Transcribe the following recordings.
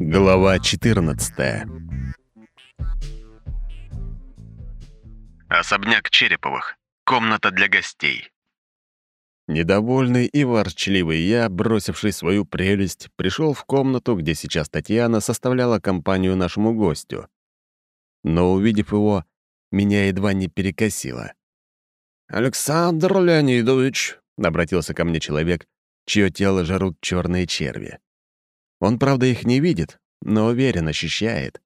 Глава 14 Особняк Череповых. Комната для гостей. Недовольный и ворчливый я, бросивший свою прелесть, пришел в комнату, где сейчас Татьяна составляла компанию нашему гостю. Но, увидев его, меня едва не перекосило. «Александр Леонидович», — обратился ко мне человек, чье тело жарут черные черви. Он, правда, их не видит, но уверен, ощущает.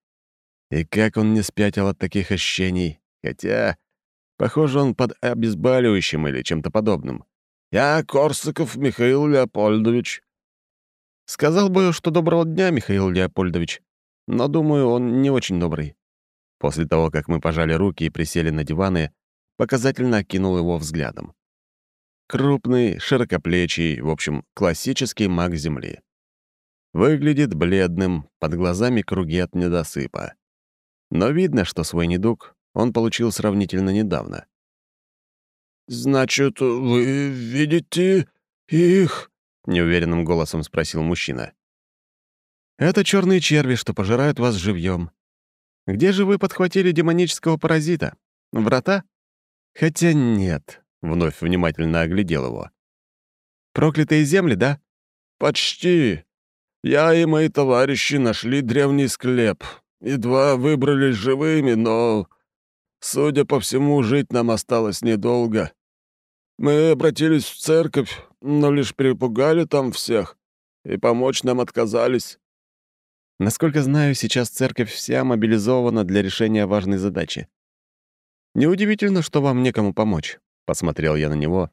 И как он не спятил от таких ощущений, хотя, похоже, он под обезболивающим или чем-то подобным. «Я Корсаков Михаил Леопольдович». Сказал бы, что доброго дня, Михаил Леопольдович, но, думаю, он не очень добрый. После того, как мы пожали руки и присели на диваны, показательно окинул его взглядом. Крупный, широкоплечий, в общем, классический маг Земли. Выглядит бледным, под глазами круги от недосыпа. Но видно, что свой недуг он получил сравнительно недавно. «Значит, вы видите их?» — неуверенным голосом спросил мужчина. «Это черные черви, что пожирают вас живьем. Где же вы подхватили демонического паразита? Врата? Хотя нет», — вновь внимательно оглядел его. «Проклятые земли, да?» «Почти. Я и мои товарищи нашли древний склеп. Едва выбрались живыми, но, судя по всему, жить нам осталось недолго. Мы обратились в церковь, но лишь перепугали там всех, и помочь нам отказались. Насколько знаю, сейчас церковь вся мобилизована для решения важной задачи. Неудивительно, что вам некому помочь. Посмотрел я на него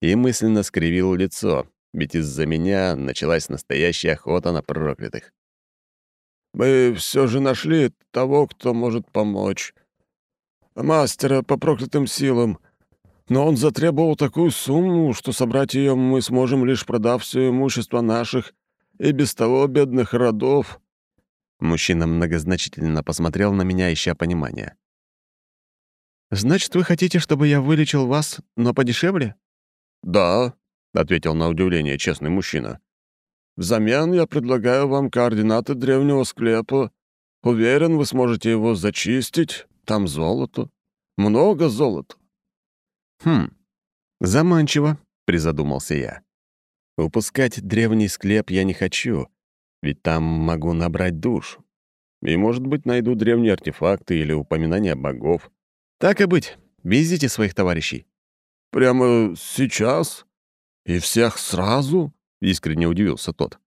и мысленно скривил лицо, ведь из-за меня началась настоящая охота на проклятых. «Мы все же нашли того, кто может помочь. Мастера по проклятым силам. Но он затребовал такую сумму, что собрать ее мы сможем, лишь продав все имущество наших и без того бедных родов». Мужчина многозначительно посмотрел на меня, ища понимания. «Значит, вы хотите, чтобы я вылечил вас, но подешевле?» «Да», — ответил на удивление честный мужчина. «Взамен я предлагаю вам координаты древнего склепа. Уверен, вы сможете его зачистить. Там золото. Много золота». «Хм, заманчиво», — призадумался я. «Упускать древний склеп я не хочу, ведь там могу набрать душ. И, может быть, найду древние артефакты или упоминания богов. Так и быть, везите своих товарищей». «Прямо сейчас?» «И всех сразу?» — искренне удивился тот.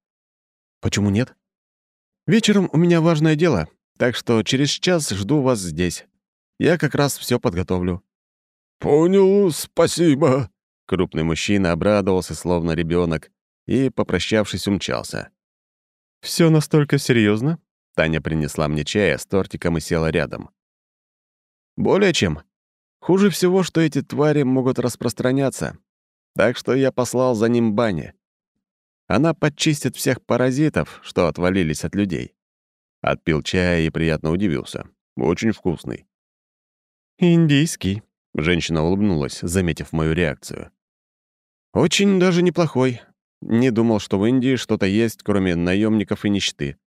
«Почему нет? Вечером у меня важное дело, так что через час жду вас здесь. Я как раз все подготовлю». «Понял, спасибо». Крупный мужчина обрадовался, словно ребенок, и, попрощавшись, умчался. Все настолько серьезно? Таня принесла мне чая с тортиком и села рядом. «Более чем. Хуже всего, что эти твари могут распространяться, так что я послал за ним Бане. Она подчистит всех паразитов, что отвалились от людей. Отпил чая и приятно удивился. Очень вкусный. «Индийский», — женщина улыбнулась, заметив мою реакцию. «Очень даже неплохой. Не думал, что в Индии что-то есть, кроме наемников и нищеты».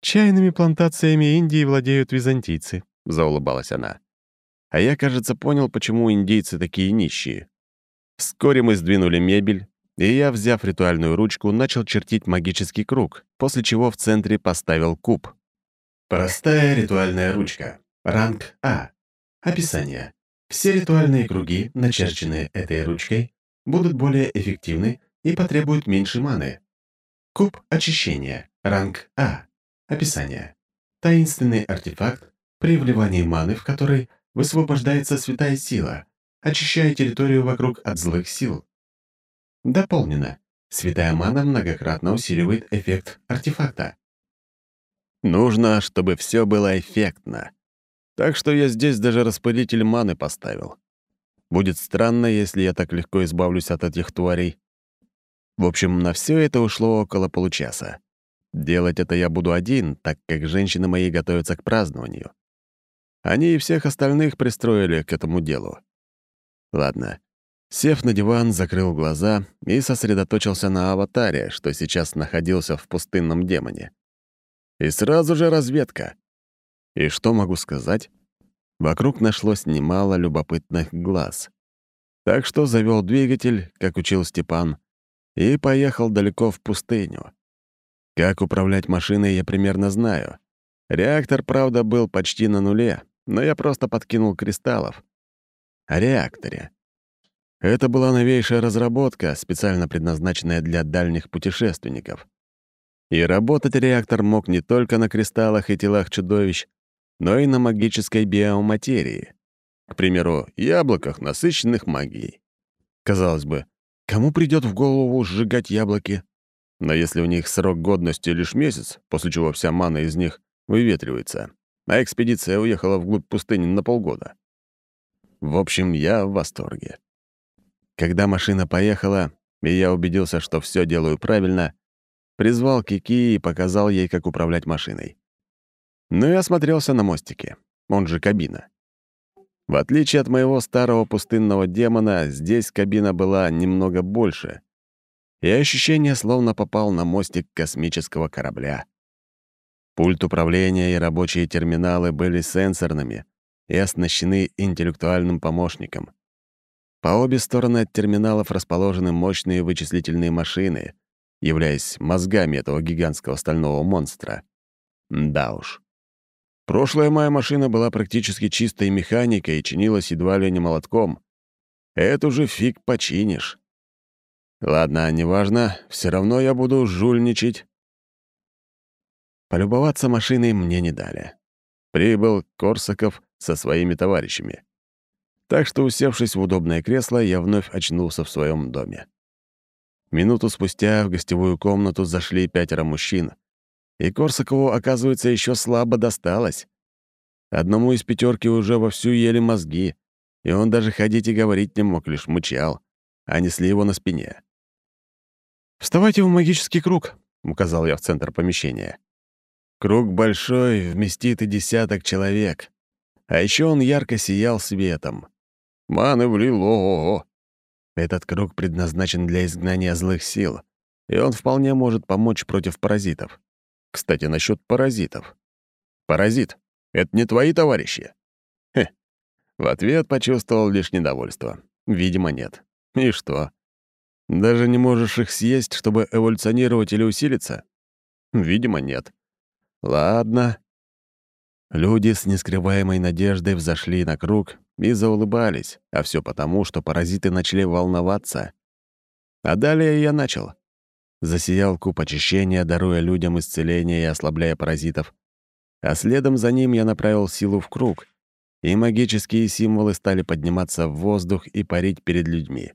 «Чайными плантациями Индии владеют византийцы», — заулыбалась она. А я, кажется, понял, почему индейцы такие нищие. Вскоре мы сдвинули мебель, и я, взяв ритуальную ручку, начал чертить магический круг, после чего в центре поставил куб. Простая ритуальная ручка. Ранг А. Описание. Все ритуальные круги, начерченные этой ручкой, будут более эффективны и потребуют меньше маны. Куб очищения. Ранг А. Описание. Таинственный артефакт, при вливании маны в который высвобождается святая сила, очищая территорию вокруг от злых сил. Дополнено. Святая мана многократно усиливает эффект артефакта. Нужно, чтобы все было эффектно. Так что я здесь даже распылитель маны поставил. Будет странно, если я так легко избавлюсь от этих тварей. В общем, на все это ушло около получаса. Делать это я буду один, так как женщины мои готовятся к празднованию. Они и всех остальных пристроили к этому делу. Ладно. Сев на диван, закрыл глаза и сосредоточился на аватаре, что сейчас находился в пустынном демоне. И сразу же разведка. И что могу сказать? Вокруг нашлось немало любопытных глаз. Так что завел двигатель, как учил Степан, и поехал далеко в пустыню. Как управлять машиной, я примерно знаю. Реактор, правда, был почти на нуле, но я просто подкинул кристаллов. Реакторе. Это была новейшая разработка, специально предназначенная для дальних путешественников. И работать реактор мог не только на кристаллах и телах чудовищ, но и на магической биоматерии. К примеру, яблоках, насыщенных магией. Казалось бы, кому придет в голову сжигать яблоки? Но если у них срок годности лишь месяц, после чего вся мана из них выветривается, а экспедиция уехала вглубь пустыни на полгода. В общем, я в восторге. Когда машина поехала, и я убедился, что все делаю правильно, призвал Кики и показал ей, как управлять машиной. Ну и осмотрелся на мостике, он же кабина. В отличие от моего старого пустынного демона, здесь кабина была немного больше, и ощущение словно попал на мостик космического корабля. Пульт управления и рабочие терминалы были сенсорными и оснащены интеллектуальным помощником. По обе стороны от терминалов расположены мощные вычислительные машины, являясь мозгами этого гигантского стального монстра. Да уж. Прошлая моя машина была практически чистой механикой и чинилась едва ли не молотком. Эту же фиг починишь. Ладно, неважно, все равно я буду жульничать. Полюбоваться машиной мне не дали. Прибыл Корсаков со своими товарищами. Так что, усевшись в удобное кресло, я вновь очнулся в своем доме. Минуту спустя в гостевую комнату зашли пятеро мужчин, и Корсакову, оказывается, еще слабо досталось. Одному из пятерки уже вовсю ели мозги, и он даже ходить и говорить не мог, лишь мычал, а несли его на спине. «Вставайте в магический круг», — указал я в центр помещения. Круг большой, вместит и десяток человек. А еще он ярко сиял светом. Маны влил, ого-го. Этот круг предназначен для изгнания злых сил, и он вполне может помочь против паразитов. Кстати, насчет паразитов. Паразит — это не твои товарищи? Хе. В ответ почувствовал лишь недовольство. Видимо, нет. И что? Даже не можешь их съесть, чтобы эволюционировать или усилиться? Видимо, нет. Ладно. Люди с нескрываемой надеждой взошли на круг и заулыбались, а все потому, что паразиты начали волноваться. А далее я начал. Засиял куб очищения, даруя людям исцеление и ослабляя паразитов. А следом за ним я направил силу в круг, и магические символы стали подниматься в воздух и парить перед людьми.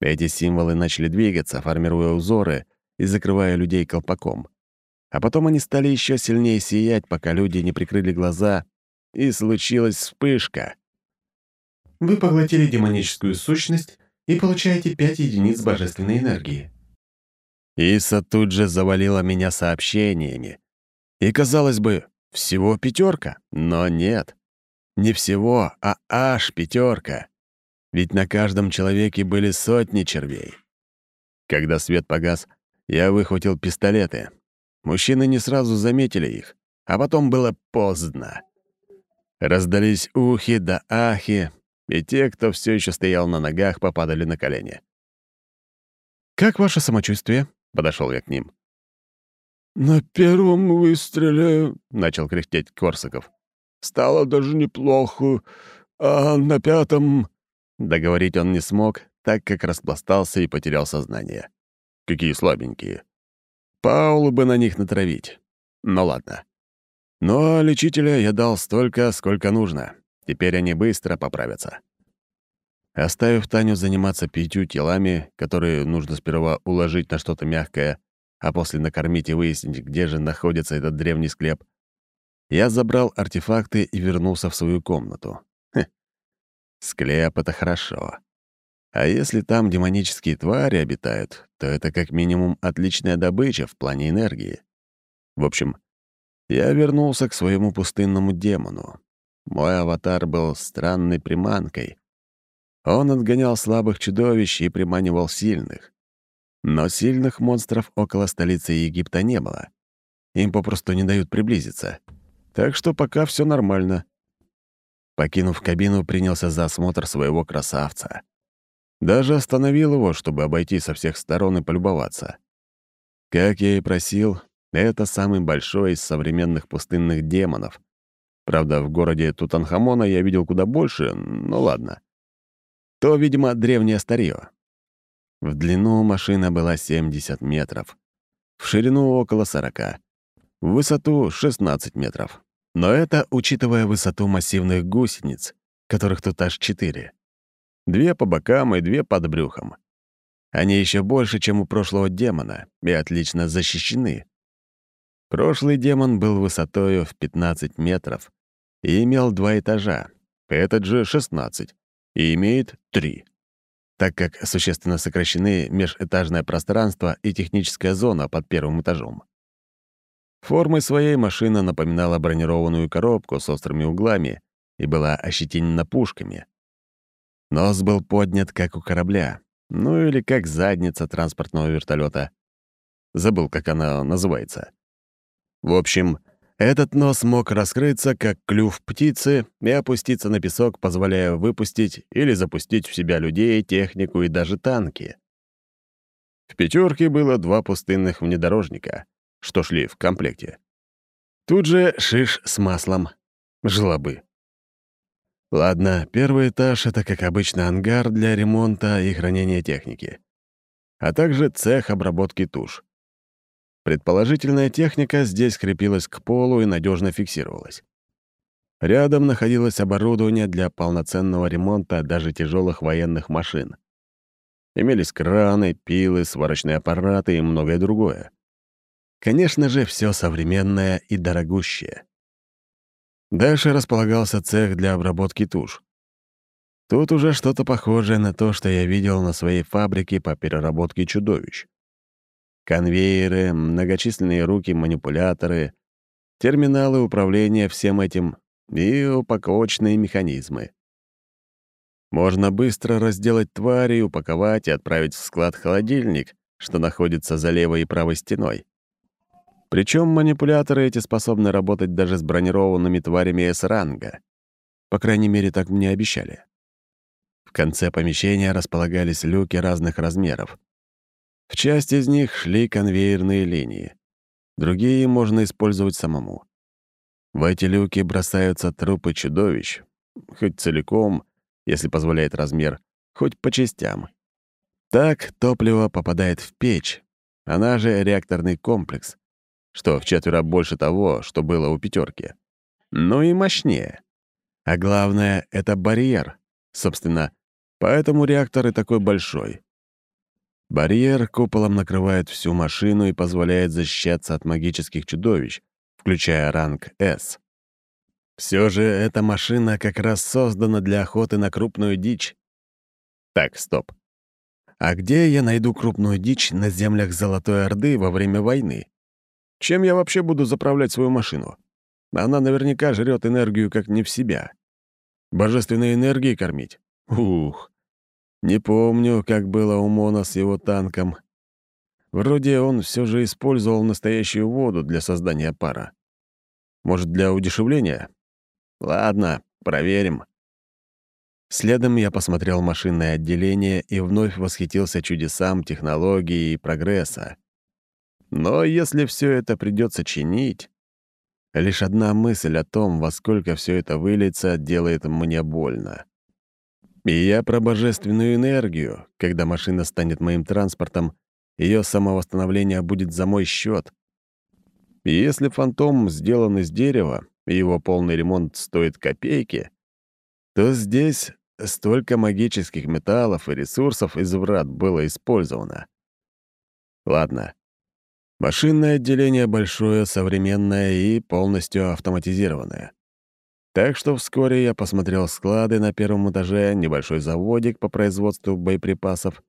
Эти символы начали двигаться, формируя узоры и закрывая людей колпаком. А потом они стали еще сильнее сиять, пока люди не прикрыли глаза, и случилась вспышка. Вы поглотили демоническую сущность и получаете 5 единиц божественной энергии. Иса тут же завалила меня сообщениями. И, казалось бы, всего пятерка, но нет. Не всего, а аж пятерка. Ведь на каждом человеке были сотни червей. Когда свет погас, я выхватил пистолеты, Мужчины не сразу заметили их, а потом было поздно. Раздались ухи да ахи, и те, кто все еще стоял на ногах, попадали на колени. «Как ваше самочувствие?» — подошел я к ним. «На первом выстреле», — начал кряхтеть Корсаков, — «стало даже неплохо, а на пятом...» Договорить он не смог, так как распластался и потерял сознание. Какие слабенькие. Паулу бы на них натравить. Ну ладно. Но лечителя я дал столько, сколько нужно. Теперь они быстро поправятся. Оставив Таню заниматься пятью телами, которые нужно сперва уложить на что-то мягкое, а после накормить и выяснить, где же находится этот древний склеп, я забрал артефакты и вернулся в свою комнату. Хе. Склеп — это хорошо. А если там демонические твари обитают, то это как минимум отличная добыча в плане энергии. В общем, я вернулся к своему пустынному демону. Мой аватар был странной приманкой. Он отгонял слабых чудовищ и приманивал сильных. Но сильных монстров около столицы Египта не было. им попросту не дают приблизиться. Так что пока все нормально. Покинув кабину, принялся за осмотр своего красавца. Даже остановил его, чтобы обойти со всех сторон и полюбоваться. Как я и просил, это самый большой из современных пустынных демонов. Правда, в городе Тутанхамона я видел куда больше, но ладно. То, видимо, древнее старье. В длину машина была 70 метров, в ширину около 40, в высоту 16 метров. Но это учитывая высоту массивных гусениц, которых тут аж четыре. Две по бокам и две под брюхом. Они еще больше, чем у прошлого демона, и отлично защищены. Прошлый демон был высотою в 15 метров и имел два этажа, этот же — 16, и имеет три, так как существенно сокращены межэтажное пространство и техническая зона под первым этажом. Формой своей машина напоминала бронированную коробку с острыми углами и была ощетинена пушками. Нос был поднят, как у корабля, ну или как задница транспортного вертолета. Забыл, как она называется. В общем, этот нос мог раскрыться, как клюв птицы, и опуститься на песок, позволяя выпустить или запустить в себя людей, технику и даже танки. В пятерке было два пустынных внедорожника, что шли в комплекте. Тут же шиш с маслом. Жлобы. Ладно, первый этаж — это, как обычно, ангар для ремонта и хранения техники, а также цех обработки туш. Предположительная техника здесь крепилась к полу и надежно фиксировалась. Рядом находилось оборудование для полноценного ремонта даже тяжелых военных машин. Имелись краны, пилы, сварочные аппараты и многое другое. Конечно же, все современное и дорогущее. Дальше располагался цех для обработки туш. Тут уже что-то похожее на то, что я видел на своей фабрике по переработке чудовищ. Конвейеры, многочисленные руки-манипуляторы, терминалы управления всем этим и упаковочные механизмы. Можно быстро разделать твари, упаковать и отправить в склад-холодильник, что находится за левой и правой стеной. Причем манипуляторы эти способны работать даже с бронированными тварями С-ранга. По крайней мере, так мне обещали. В конце помещения располагались люки разных размеров. В часть из них шли конвейерные линии. Другие можно использовать самому. В эти люки бросаются трупы чудовищ, хоть целиком, если позволяет размер, хоть по частям. Так топливо попадает в печь, она же реакторный комплекс, что в четверо больше того, что было у пятерки. Ну и мощнее. А главное — это барьер. Собственно, поэтому реактор и такой большой. Барьер куполом накрывает всю машину и позволяет защищаться от магических чудовищ, включая ранг S. Все же эта машина как раз создана для охоты на крупную дичь. Так, стоп. А где я найду крупную дичь на землях Золотой Орды во время войны? Чем я вообще буду заправлять свою машину? Она наверняка жрет энергию как не в себя. Божественной энергией кормить? Ух, не помню, как было у Мона с его танком. Вроде он все же использовал настоящую воду для создания пара. Может, для удешевления? Ладно, проверим. Следом я посмотрел машинное отделение и вновь восхитился чудесам технологии и прогресса. Но если все это придется чинить, лишь одна мысль о том, во сколько все это выльется, делает мне больно. И я про божественную энергию. Когда машина станет моим транспортом, ее самовосстановление будет за мой счет. Если фантом сделан из дерева, и его полный ремонт стоит копейки, то здесь столько магических металлов и ресурсов из врат было использовано. Ладно. Машинное отделение большое, современное и полностью автоматизированное. Так что вскоре я посмотрел склады на первом этаже, небольшой заводик по производству боеприпасов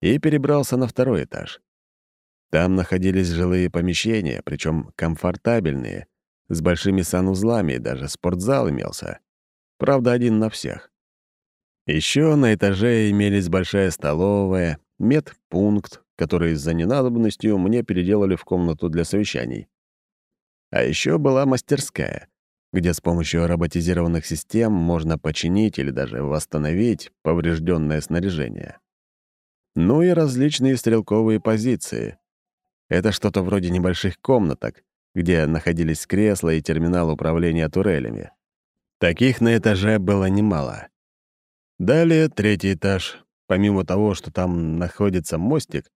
и перебрался на второй этаж. Там находились жилые помещения, причем комфортабельные, с большими санузлами, даже спортзал имелся. Правда, один на всех. Еще на этаже имелись большая столовая, медпункт, который за ненадобностью мне переделали в комнату для совещаний. А еще была мастерская, где с помощью роботизированных систем можно починить или даже восстановить поврежденное снаряжение. Ну и различные стрелковые позиции. Это что-то вроде небольших комнаток, где находились кресла и терминал управления турелями. Таких на этаже было немало. Далее третий этаж. Помимо того, что там находится мостик,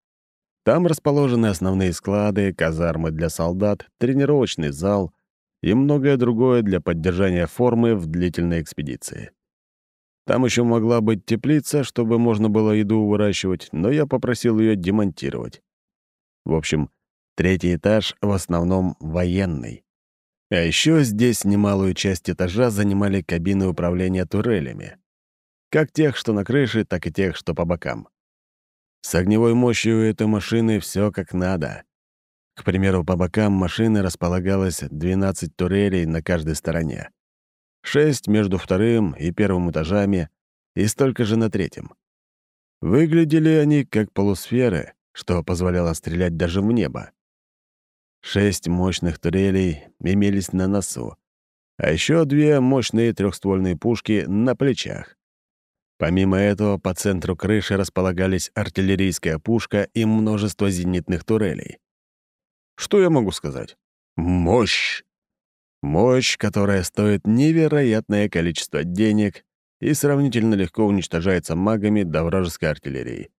там расположены основные склады, казармы для солдат, тренировочный зал и многое другое для поддержания формы в длительной экспедиции. Там еще могла быть теплица, чтобы можно было еду выращивать, но я попросил ее демонтировать. В общем, третий этаж в основном военный. А еще здесь немалую часть этажа занимали кабины управления турелями. Как тех, что на крыше, так и тех, что по бокам. С огневой мощью этой машины все как надо. К примеру, по бокам машины располагалось 12 турелей на каждой стороне. Шесть между вторым и первым этажами и столько же на третьем. Выглядели они как полусферы, что позволяло стрелять даже в небо. Шесть мощных турелей имелись на носу, а еще две мощные трехствольные пушки на плечах. Помимо этого, по центру крыши располагались артиллерийская пушка и множество зенитных турелей. Что я могу сказать? Мощь! Мощь, которая стоит невероятное количество денег и сравнительно легко уничтожается магами до вражеской артиллерии.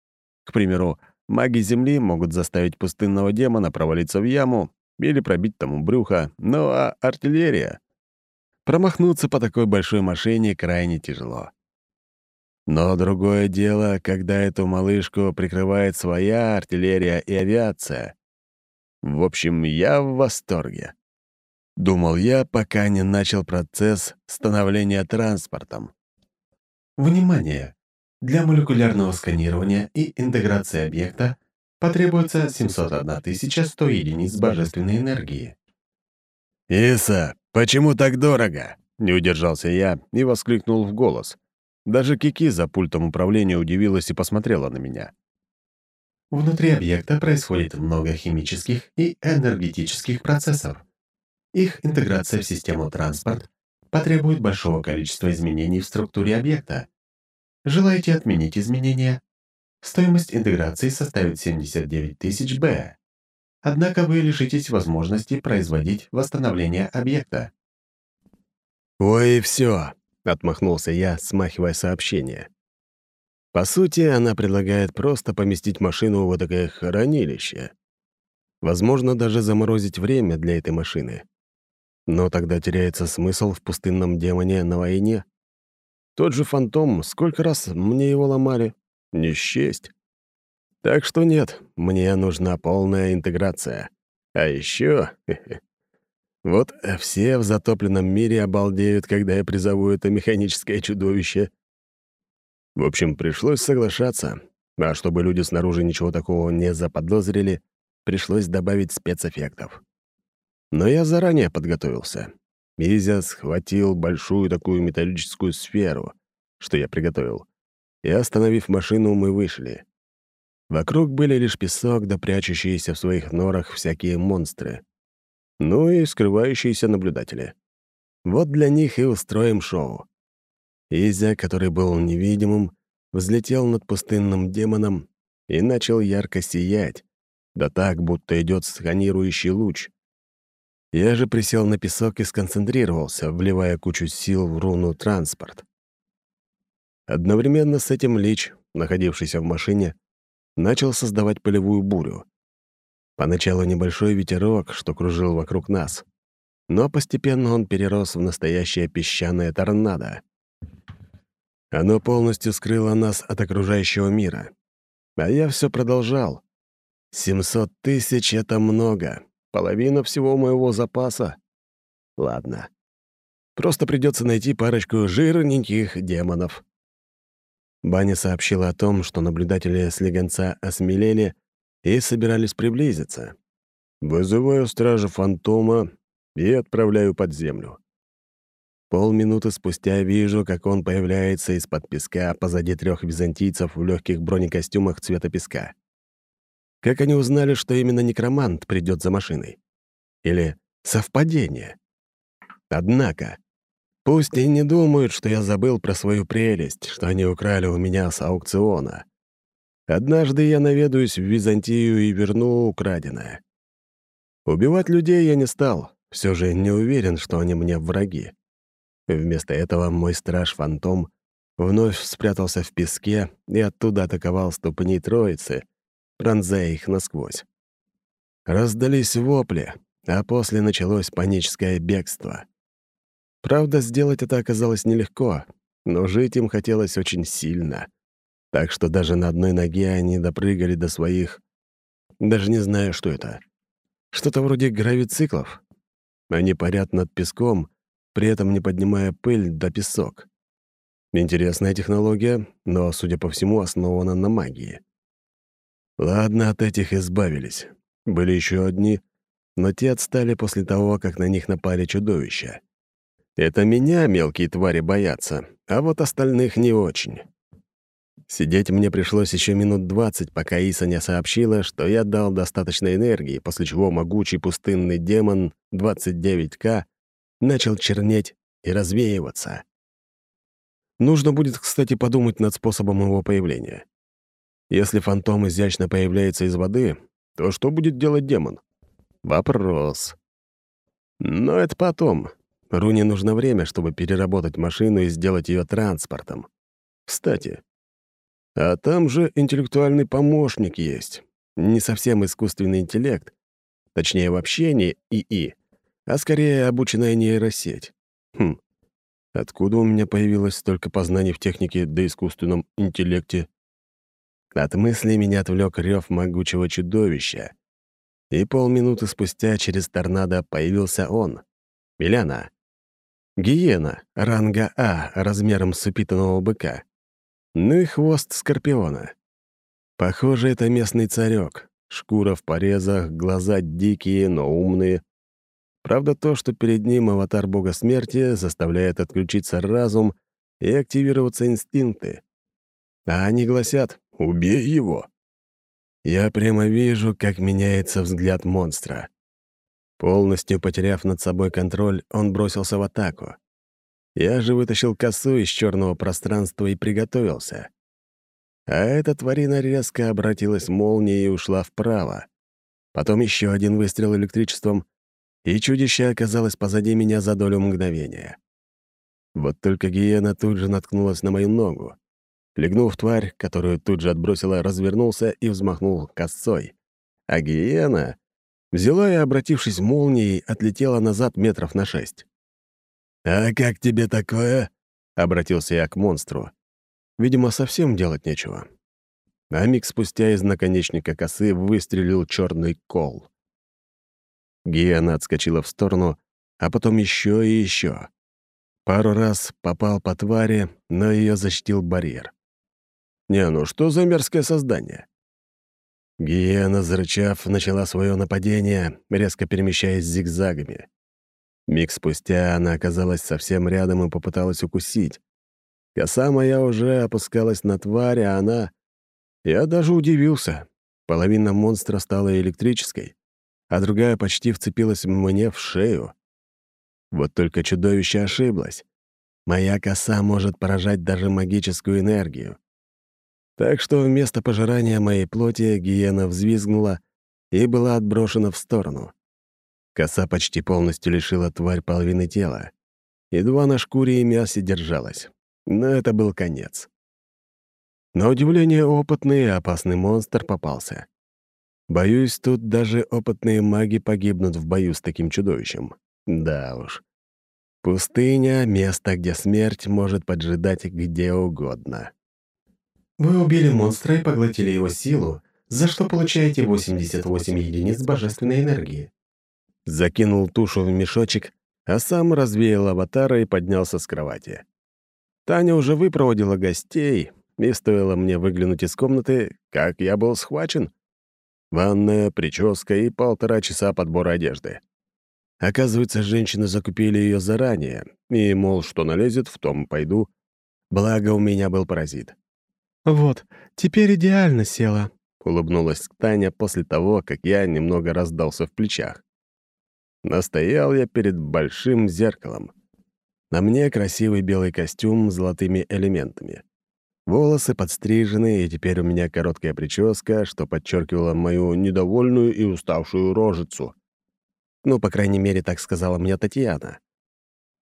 К примеру, маги Земли могут заставить пустынного демона провалиться в яму или пробить тому брюхо, ну а артиллерия... Промахнуться по такой большой машине крайне тяжело. Но другое дело, когда эту малышку прикрывает своя артиллерия и авиация. В общем, я в восторге. Думал я, пока не начал процесс становления транспортом. Внимание! Для молекулярного сканирования и интеграции объекта потребуется 701 100 единиц божественной энергии. «Иса, почему так дорого?» — не удержался я и воскликнул в голос. Даже Кики за пультом управления удивилась и посмотрела на меня. Внутри объекта происходит много химических и энергетических процессов. Их интеграция в систему транспорт потребует большого количества изменений в структуре объекта. Желаете отменить изменения? Стоимость интеграции составит 79 тысяч Б. Однако вы лишитесь возможности производить восстановление объекта. «Ой, все, Отмахнулся я, смахивая сообщение. По сути, она предлагает просто поместить машину в такое хранилище. Возможно, даже заморозить время для этой машины. Но тогда теряется смысл в пустынном демоне на войне. Тот же фантом, сколько раз мне его ломали? Не счесть. Так что нет, мне нужна полная интеграция. А еще Вот э, все в затопленном мире обалдеют, когда я призову это механическое чудовище. В общем, пришлось соглашаться, а чтобы люди снаружи ничего такого не заподозрили, пришлось добавить спецэффектов. Но я заранее подготовился. Изя схватил большую такую металлическую сферу, что я приготовил, и, остановив машину, мы вышли. Вокруг были лишь песок да прячущиеся в своих норах всякие монстры ну и скрывающиеся наблюдатели. Вот для них и устроим шоу. Изя, который был невидимым, взлетел над пустынным демоном и начал ярко сиять, да так, будто идет сканирующий луч. Я же присел на песок и сконцентрировался, вливая кучу сил в руну транспорт. Одновременно с этим Лич, находившийся в машине, начал создавать полевую бурю. Поначалу небольшой ветерок, что кружил вокруг нас. Но постепенно он перерос в настоящее песчаное торнадо. Оно полностью скрыло нас от окружающего мира. А я все продолжал. 700 тысяч — это много. Половина всего моего запаса. Ладно. Просто придется найти парочку жирненьких демонов. Баня сообщила о том, что наблюдатели слегонца осмелели — и собирались приблизиться. Вызываю стража фантома и отправляю под землю. Полминуты спустя вижу, как он появляется из-под песка позади трех византийцев в легких бронекостюмах цвета песка. Как они узнали, что именно некромант придет за машиной? Или Совпадение. Однако, пусть и не думают, что я забыл про свою прелесть, что они украли у меня с аукциона. Однажды я наведаюсь в Византию и верну украденное. Убивать людей я не стал, все же не уверен, что они мне враги. Вместо этого мой страж-фантом вновь спрятался в песке и оттуда атаковал ступни троицы, пронзая их насквозь. Раздались вопли, а после началось паническое бегство. Правда, сделать это оказалось нелегко, но жить им хотелось очень сильно. Так что даже на одной ноге они допрыгали до своих... Даже не знаю, что это. Что-то вроде гравициклов. Они парят над песком, при этом не поднимая пыль до песок. Интересная технология, но, судя по всему, основана на магии. Ладно, от этих избавились. Были еще одни, но те отстали после того, как на них напали чудовища. Это меня мелкие твари боятся, а вот остальных не очень. Сидеть мне пришлось еще минут двадцать, пока Иса не сообщила, что я дал достаточно энергии, после чего могучий пустынный демон 29К начал чернеть и развеиваться. Нужно будет, кстати, подумать над способом его появления. Если фантом изящно появляется из воды, то что будет делать демон? Вопрос. Но это потом. Руне нужно время, чтобы переработать машину и сделать ее транспортом. Кстати, а там же интеллектуальный помощник есть. Не совсем искусственный интеллект. Точнее, вообще не ИИ, а скорее обученная нейросеть. Хм. Откуда у меня появилось столько познаний в технике да искусственном интеллекте? От мысли меня отвлек рев могучего чудовища. И полминуты спустя через торнадо появился он. Миляна. Гиена, ранга А, размером с упитанного быка. Ну и хвост скорпиона. Похоже, это местный царек. Шкура в порезах, глаза дикие, но умные. Правда, то, что перед ним аватар бога смерти, заставляет отключиться разум и активироваться инстинкты. А они гласят «Убей его!». Я прямо вижу, как меняется взгляд монстра. Полностью потеряв над собой контроль, он бросился в атаку. Я же вытащил косу из черного пространства и приготовился. А эта тварина резко обратилась молнией и ушла вправо. Потом еще один выстрел электричеством, и чудище оказалось позади меня за долю мгновения. Вот только гиена тут же наткнулась на мою ногу. Легнув тварь, которую тут же отбросила, развернулся и взмахнул косой. А гиена взяла и, обратившись молнией, отлетела назад метров на шесть. «А как тебе такое?» — обратился я к монстру. Видимо, совсем делать нечего. А миг спустя из наконечника косы выстрелил черный кол. Гиена отскочила в сторону, а потом еще и еще. Пару раз попал по твари, но ее защитил барьер. Не, ну что за мерзкое создание? Гиена, зарычав, начала свое нападение, резко перемещаясь зигзагами. Миг спустя она оказалась совсем рядом и попыталась укусить. Коса моя уже опускалась на тварь, а она... Я даже удивился. Половина монстра стала электрической, а другая почти вцепилась мне в шею. Вот только чудовище ошиблось. Моя коса может поражать даже магическую энергию. Так что вместо пожирания моей плоти гиена взвизгнула и была отброшена в сторону. Коса почти полностью лишила тварь половины тела. Едва на шкуре и мясе держалась. Но это был конец. На удивление, опытный и опасный монстр попался. Боюсь, тут даже опытные маги погибнут в бою с таким чудовищем. Да уж. Пустыня — место, где смерть может поджидать где угодно. Вы убили монстра и поглотили его силу, за что получаете 88 единиц божественной энергии закинул тушу в мешочек, а сам развеял аватара и поднялся с кровати. Таня уже выпроводила гостей, и стоило мне выглянуть из комнаты, как я был схвачен. Ванная, прическа и полтора часа подбора одежды. Оказывается, женщины закупили ее заранее, и, мол, что налезет, в том пойду. Благо, у меня был паразит. «Вот, теперь идеально села», — улыбнулась Таня после того, как я немного раздался в плечах. Настоял я перед большим зеркалом. На мне красивый белый костюм с золотыми элементами. Волосы подстрижены, и теперь у меня короткая прическа, что подчеркивала мою недовольную и уставшую рожицу. Ну, по крайней мере, так сказала мне Татьяна.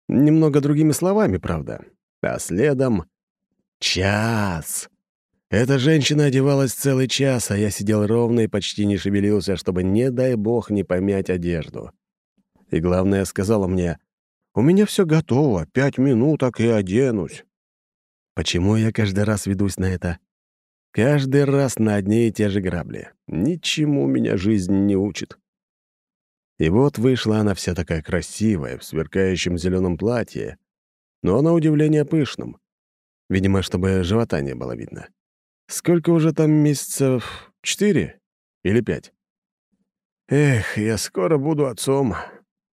Немного другими словами, правда. А следом — час. Эта женщина одевалась целый час, а я сидел ровно и почти не шевелился, чтобы, не дай бог, не помять одежду. И главное, сказала мне, «У меня все готово, пять минуток и оденусь». Почему я каждый раз ведусь на это? Каждый раз на одни и те же грабли. Ничему меня жизнь не учит. И вот вышла она вся такая красивая, в сверкающем зеленом платье, но на удивление пышном. Видимо, чтобы живота не было видно. Сколько уже там месяцев? Четыре или пять? Эх, я скоро буду отцом.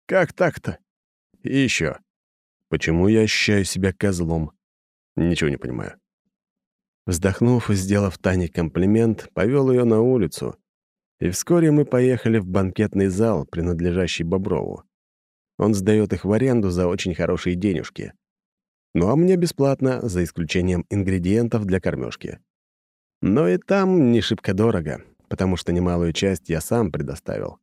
Как так-то? И еще. Почему я ощущаю себя козлом? Ничего не понимаю. Вздохнув и сделав Тане комплимент, повел ее на улицу, и вскоре мы поехали в банкетный зал, принадлежащий Боброву. Он сдает их в аренду за очень хорошие денежки. Ну а мне бесплатно, за исключением ингредиентов для кормежки. Но и там не шибко дорого, потому что немалую часть я сам предоставил.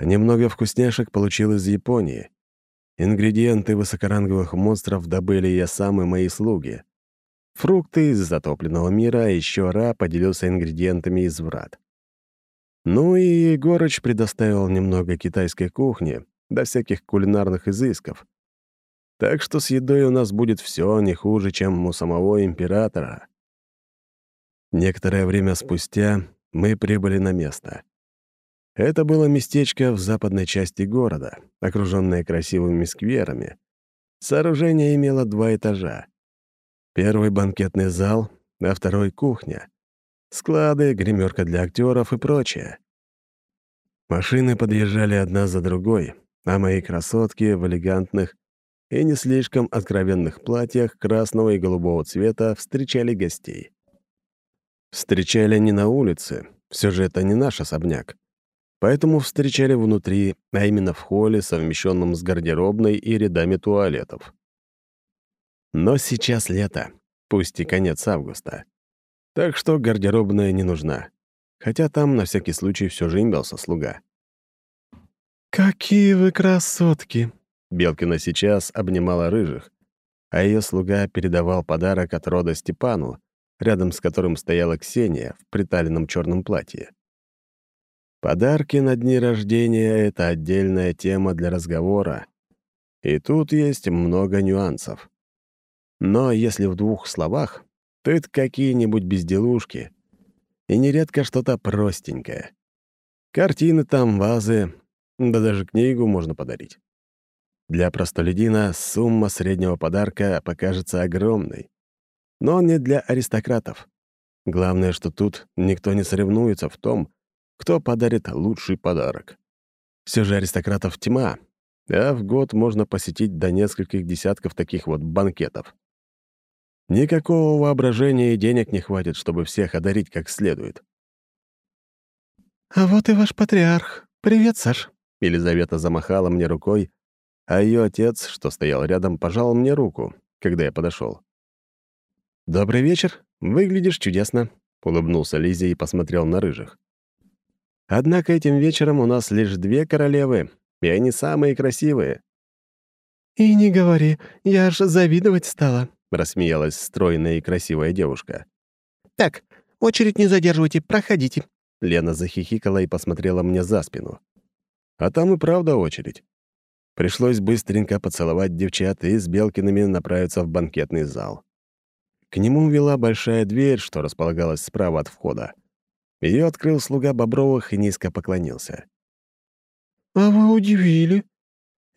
Немного вкусняшек получил из Японии. Ингредиенты высокоранговых монстров добыли я сам и мои слуги. Фрукты из затопленного мира, а еще Ра поделился ингредиентами из врат. Ну и Егорыч предоставил немного китайской кухни, до всяких кулинарных изысков. Так что с едой у нас будет все не хуже, чем у самого императора. Некоторое время спустя мы прибыли на место. Это было местечко в западной части города, окруженное красивыми скверами. Сооружение имело два этажа. Первый — банкетный зал, а второй — кухня. Склады, гримерка для актеров и прочее. Машины подъезжали одна за другой, а мои красотки в элегантных и не слишком откровенных платьях красного и голубого цвета встречали гостей. Встречали не на улице, все же это не наш особняк. Поэтому встречали внутри, а именно в холле, совмещенном с гардеробной и рядами туалетов. Но сейчас лето, пусть и конец августа. Так что гардеробная не нужна. Хотя там на всякий случай все же имелся слуга. «Какие вы красотки!» Белкина сейчас обнимала рыжих, а ее слуга передавал подарок от рода Степану, рядом с которым стояла Ксения в приталенном черном платье. Подарки на дни рождения — это отдельная тема для разговора. И тут есть много нюансов. Но если в двух словах, то это какие-нибудь безделушки. И нередко что-то простенькое. Картины там, вазы, да даже книгу можно подарить. Для простолюдина сумма среднего подарка покажется огромной. Но не для аристократов. Главное, что тут никто не соревнуется в том, кто подарит лучший подарок. Все же аристократов тьма, а в год можно посетить до нескольких десятков таких вот банкетов. Никакого воображения и денег не хватит, чтобы всех одарить как следует. «А вот и ваш патриарх. Привет, Саш». Елизавета замахала мне рукой, а ее отец, что стоял рядом, пожал мне руку, когда я подошел. «Добрый вечер. Выглядишь чудесно», — улыбнулся Лизе и посмотрел на рыжих. Однако этим вечером у нас лишь две королевы, и они самые красивые». «И не говори, я аж завидовать стала», — рассмеялась стройная и красивая девушка. «Так, очередь не задерживайте, проходите». Лена захихикала и посмотрела мне за спину. А там и правда очередь. Пришлось быстренько поцеловать девчат и с Белкиными направиться в банкетный зал. К нему вела большая дверь, что располагалась справа от входа. Ее открыл слуга Бобровых и низко поклонился. «А вы удивили.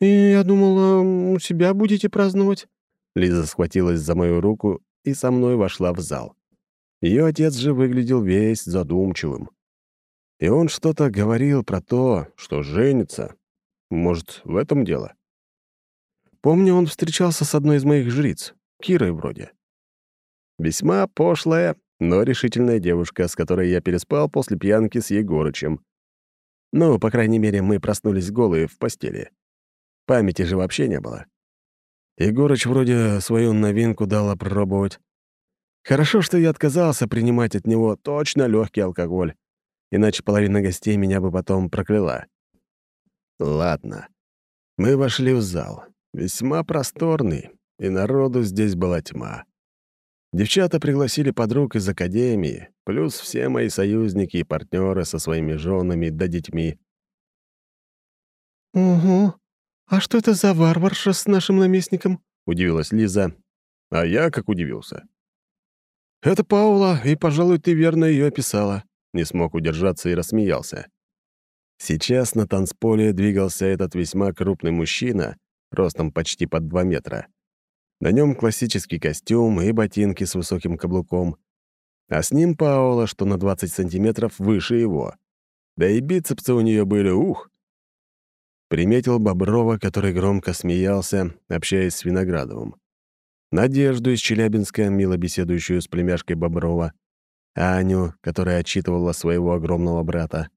И я думала, у себя будете праздновать». Лиза схватилась за мою руку и со мной вошла в зал. Ее отец же выглядел весь задумчивым. И он что-то говорил про то, что женится. Может, в этом дело? Помню, он встречался с одной из моих жриц, Кирой вроде. Весьма пошлая но решительная девушка, с которой я переспал после пьянки с Егорычем. Ну, по крайней мере, мы проснулись голые в постели. Памяти же вообще не было. Егорыч вроде свою новинку дал опробовать. Хорошо, что я отказался принимать от него точно легкий алкоголь, иначе половина гостей меня бы потом прокляла. Ладно. Мы вошли в зал. Весьма просторный, и народу здесь была тьма. Девчата пригласили подруг из академии, плюс все мои союзники и партнеры со своими женами да детьми. «Угу. А что это за варварша с нашим наместником?» — удивилась Лиза. А я как удивился. «Это Паула, и, пожалуй, ты верно ее описала». Не смог удержаться и рассмеялся. Сейчас на танцполе двигался этот весьма крупный мужчина, ростом почти под два метра. На нем классический костюм и ботинки с высоким каблуком. А с ним Паула, что на 20 сантиметров выше его. Да и бицепсы у нее были ух. Приметил Боброва, который громко смеялся, общаясь с Виноградовым. Надежду из Челябинска, мило беседующую с племяшкой Боброва. Аню, которая отчитывала своего огромного брата.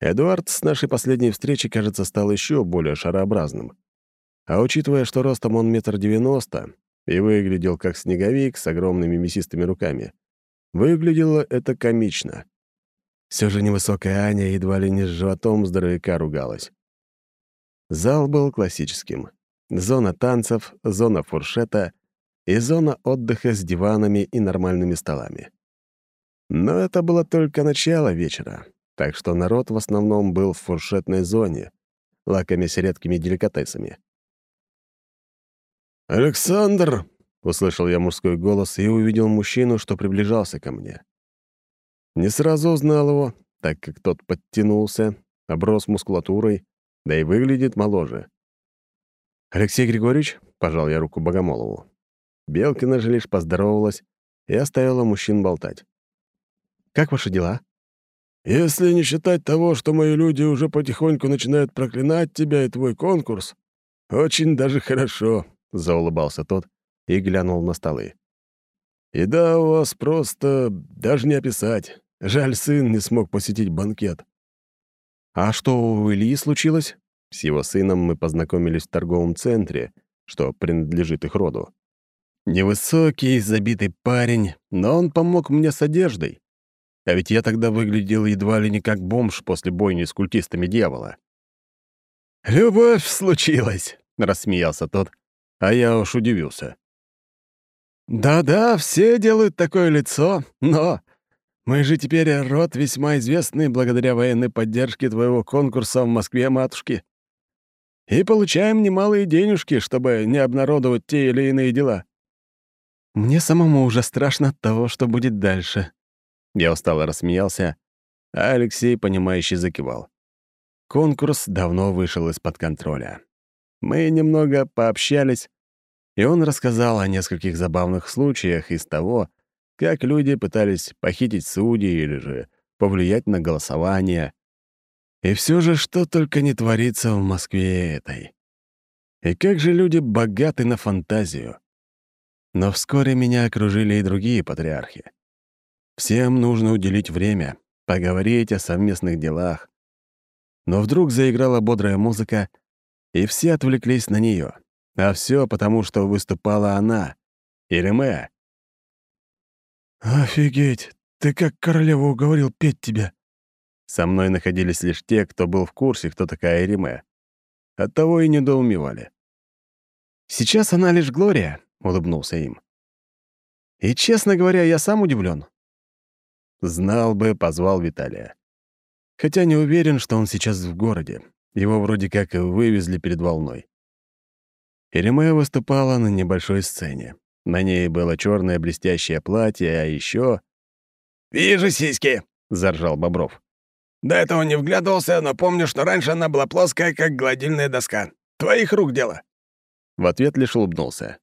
Эдуард с нашей последней встречи, кажется, стал еще более шарообразным. А учитывая, что ростом он метр девяносто и выглядел как снеговик с огромными мясистыми руками, выглядело это комично. Все же невысокая Аня едва ли не с животом здоровяка ругалась. Зал был классическим. Зона танцев, зона фуршета и зона отдыха с диванами и нормальными столами. Но это было только начало вечера, так что народ в основном был в фуршетной зоне, лакомясь редкими деликатесами. «Александр!» — услышал я мужской голос и увидел мужчину, что приближался ко мне. Не сразу узнал его, так как тот подтянулся, оброс мускулатурой, да и выглядит моложе. «Алексей Григорьевич?» — пожал я руку Богомолову. Белкина же лишь поздоровалась и оставила мужчин болтать. «Как ваши дела?» «Если не считать того, что мои люди уже потихоньку начинают проклинать тебя и твой конкурс, очень даже хорошо», — заулыбался тот и глянул на столы. «И да, у вас просто даже не описать. Жаль, сын не смог посетить банкет». «А что у Ильи случилось?» С его сыном мы познакомились в торговом центре, что принадлежит их роду. Невысокий, забитый парень, но он помог мне с одеждой. А ведь я тогда выглядел едва ли не как бомж после бойни с культистами дьявола. «Любовь случилась», — рассмеялся тот, а я уж удивился. «Да-да, все делают такое лицо, но мы же теперь род весьма известный благодаря военной поддержке твоего конкурса в Москве, матушки. И получаем немалые денежки, чтобы не обнародовать те или иные дела». «Мне самому уже страшно от того, что будет дальше». Я устало рассмеялся, а Алексей, понимающе закивал. Конкурс давно вышел из-под контроля. Мы немного пообщались, и он рассказал о нескольких забавных случаях из того, как люди пытались похитить судей или же повлиять на голосование. И все же, что только не творится в Москве этой. И как же люди богаты на фантазию. Но вскоре меня окружили и другие патриархи. Всем нужно уделить время, поговорить о совместных делах. Но вдруг заиграла бодрая музыка — и все отвлеклись на нее. А все потому, что выступала она, Иреме. «Офигеть! Ты как королева уговорил петь тебя!» Со мной находились лишь те, кто был в курсе, кто такая Иреме. Оттого и недоумевали. «Сейчас она лишь Глория», — улыбнулся им. «И, честно говоря, я сам удивлен. Знал бы, позвал Виталия. Хотя не уверен, что он сейчас в городе. Его вроде как вывезли перед волной. Иремея выступала на небольшой сцене. На ней было черное блестящее платье, а еще «Вижу сиськи!» — заржал Бобров. «До этого не вглядывался, но помню, что раньше она была плоская, как гладильная доска. Твоих рук дело». В ответ лишь улыбнулся.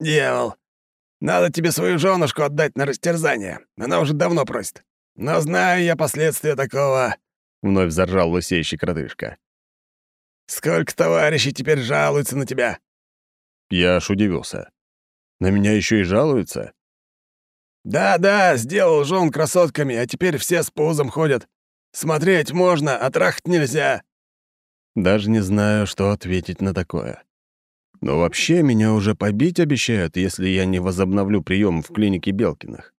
«Дьявол, надо тебе свою женушку отдать на растерзание. Она уже давно просит. Но знаю я последствия такого...» Вновь заржал лысеющий кротышка. Сколько товарищей теперь жалуются на тебя?» Я аж удивился. «На меня еще и жалуются?» «Да-да, сделал жен красотками, а теперь все с пузом ходят. Смотреть можно, а трахать нельзя!» Даже не знаю, что ответить на такое. Но вообще меня уже побить обещают, если я не возобновлю прием в клинике Белкиных.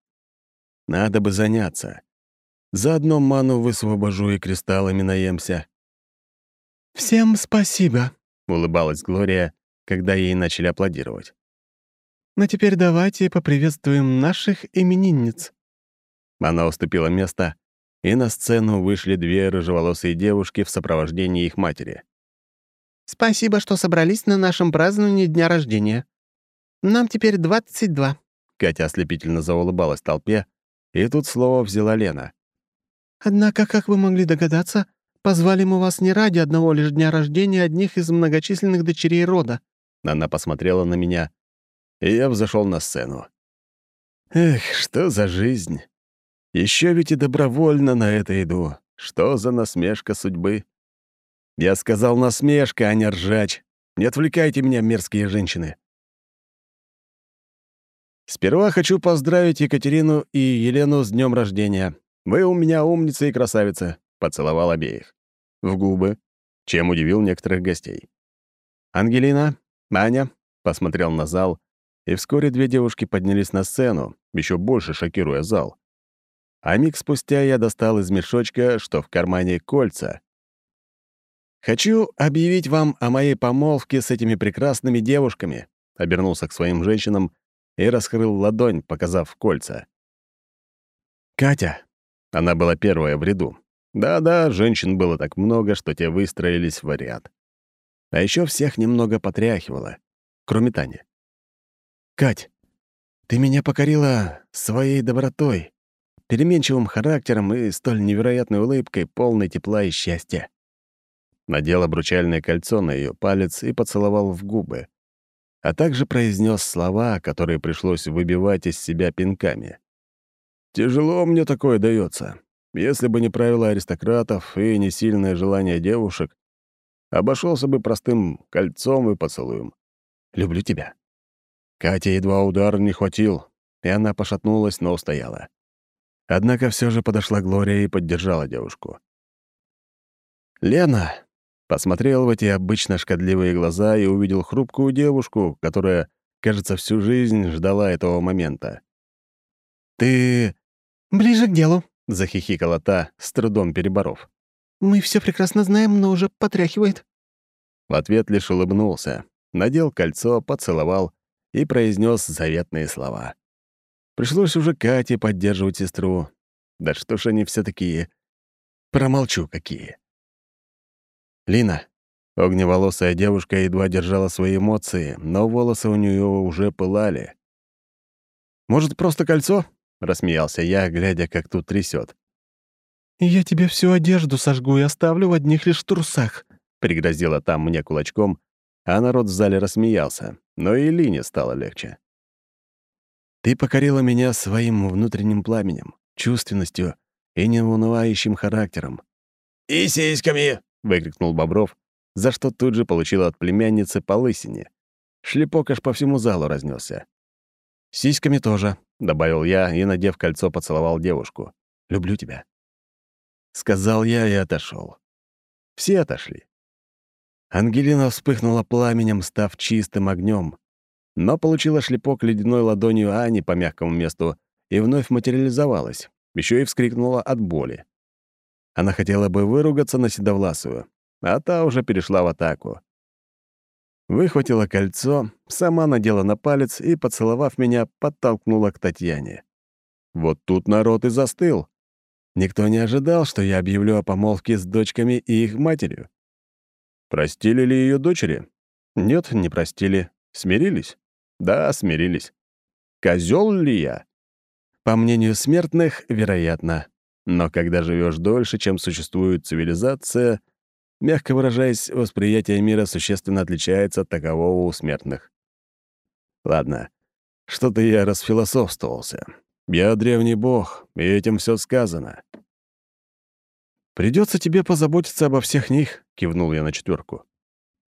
Надо бы заняться. Заодно ману высвобожу и кристаллами наемся. «Всем спасибо», — улыбалась Глория, когда ей начали аплодировать. «Но теперь давайте поприветствуем наших именинниц». Она уступила место, и на сцену вышли две рыжеволосые девушки в сопровождении их матери. «Спасибо, что собрались на нашем праздновании дня рождения. Нам теперь 22». Катя ослепительно заулыбалась толпе, и тут слово взяла Лена. «Однако, как вы могли догадаться, позвали мы вас не ради одного лишь дня рождения одних из многочисленных дочерей рода». Она посмотрела на меня, и я взошел на сцену. Эх, что за жизнь! Еще ведь и добровольно на это иду. Что за насмешка судьбы? Я сказал насмешка, а не ржач. Не отвлекайте меня, мерзкие женщины. Сперва хочу поздравить Екатерину и Елену с днем рождения. Вы у меня умница и красавица. Поцеловал обеих. В губы, чем удивил некоторых гостей. Ангелина, Аня, посмотрел на зал, и вскоре две девушки поднялись на сцену, еще больше шокируя зал. А миг спустя я достал из мешочка, что в кармане кольца. «Хочу объявить вам о моей помолвке с этими прекрасными девушками», обернулся к своим женщинам и раскрыл ладонь, показав кольца. «Катя». Она была первая в ряду. Да-да, женщин было так много, что те выстроились в ряд. А еще всех немного потряхивало, кроме Тани. «Кать, ты меня покорила своей добротой, переменчивым характером и столь невероятной улыбкой, полной тепла и счастья. Надел обручальное кольцо на ее палец и поцеловал в губы, а также произнес слова, которые пришлось выбивать из себя пинками. «Тяжело мне такое дается. Если бы не правила аристократов и не сильное желание девушек, обошелся бы простым кольцом и поцелуем. Люблю тебя». Катя едва удар не хватил, и она пошатнулась, но устояла. Однако все же подошла Глория и поддержала девушку. «Лена!» Посмотрел в эти обычно шкодливые глаза и увидел хрупкую девушку, которая, кажется, всю жизнь ждала этого момента. «Ты...» «Ближе к делу», — захихикала та, с трудом переборов. «Мы все прекрасно знаем, но уже потряхивает». В ответ лишь улыбнулся, надел кольцо, поцеловал и произнес заветные слова. Пришлось уже Кате поддерживать сестру. Да что ж они все такие? Промолчу, какие. Лина. Огневолосая девушка едва держала свои эмоции, но волосы у нее уже пылали. «Может, просто кольцо?» — рассмеялся я, глядя, как тут трясет. «Я тебе всю одежду сожгу и оставлю в одних лишь трусах», — пригрозила там мне кулачком, а народ в зале рассмеялся, но и Лине стало легче. Ты покорила меня своим внутренним пламенем, чувственностью и неунывающим характером. «И сиськами!» — выкрикнул Бобров, за что тут же получил от племянницы по лысине. Шлепок аж по всему залу разнесся. «Сиськами тоже», — добавил я и, надев кольцо, поцеловал девушку. «Люблю тебя». Сказал я и отошел. Все отошли. Ангелина вспыхнула пламенем, став чистым огнем, но получила шлепок ледяной ладонью Ани по мягкому месту и вновь материализовалась, еще и вскрикнула от боли. Она хотела бы выругаться на Седовласую, а та уже перешла в атаку. Выхватила кольцо, сама надела на палец и, поцеловав меня, подтолкнула к Татьяне. Вот тут народ и застыл. Никто не ожидал, что я объявлю о помолвке с дочками и их матерью. Простили ли ее дочери? Нет, не простили. Смирились? Да, смирились. Козел ли я? По мнению смертных, вероятно. Но когда живешь дольше, чем существует цивилизация, мягко выражаясь, восприятие мира существенно отличается от такового у смертных. Ладно, что-то я расфилософствовался. Я древний бог, и этим все сказано. Придется тебе позаботиться обо всех них», — кивнул я на четверку.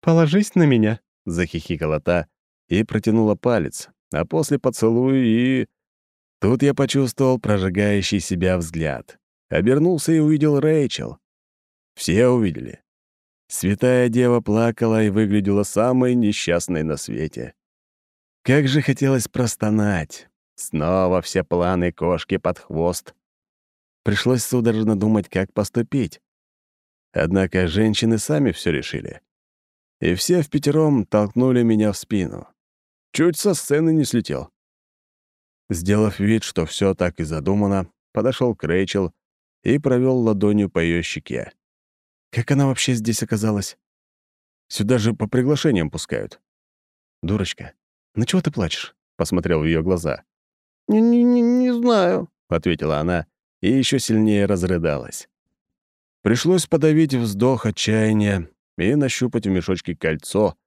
«Положись на меня», — захихикала та, и протянула палец, а после поцелуй и... Тут я почувствовал прожигающий себя взгляд. Обернулся и увидел Рэйчел. Все увидели. Святая Дева плакала и выглядела самой несчастной на свете. Как же хотелось простонать. Снова все планы кошки под хвост. Пришлось судорожно думать, как поступить. Однако женщины сами все решили. И все в пятером толкнули меня в спину. Чуть со сцены не слетел. Сделав вид, что все так и задумано, подошел к Рэйчел и провел ладонью по ее щеке. Как она вообще здесь оказалась? Сюда же по приглашениям пускают. Дурочка, ну чего ты плачешь? Посмотрел в ее глаза. «Не, не, не, не знаю», — ответила она и еще сильнее разрыдалась. Пришлось подавить вздох отчаяния и нащупать в мешочке кольцо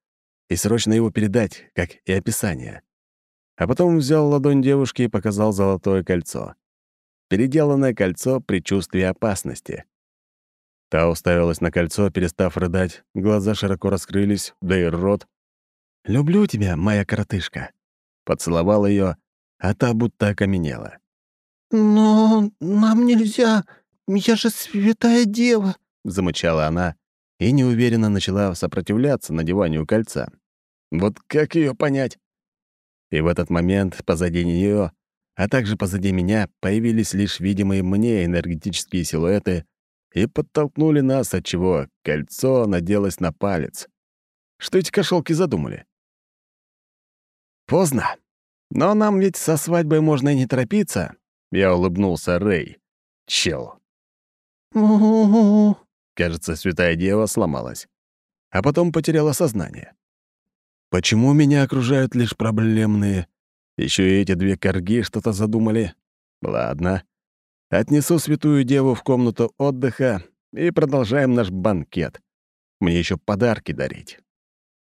и срочно его передать, как и описание. А потом взял ладонь девушки и показал золотое кольцо. Переделанное кольцо предчувствия опасности. Та уставилась на кольцо, перестав рыдать, глаза широко раскрылись, да и рот. «Люблю тебя, моя коротышка», — поцеловал ее, а та будто окаменела. «Но нам нельзя, я же святая дева», — замычала она и неуверенно начала сопротивляться надеванию кольца. Вот как ее понять? И в этот момент позади нее, а также позади меня, появились лишь видимые мне энергетические силуэты и подтолкнули нас, отчего кольцо наделось на палец. Что эти кошелки задумали? Поздно. Но нам ведь со свадьбой можно и не торопиться. Я улыбнулся Рэй. Чел. Кажется, святая дева сломалась. А потом потеряла сознание. Почему меня окружают лишь проблемные? Еще и эти две корги что-то задумали. Ладно. Отнесу святую деву в комнату отдыха и продолжаем наш банкет. Мне еще подарки дарить.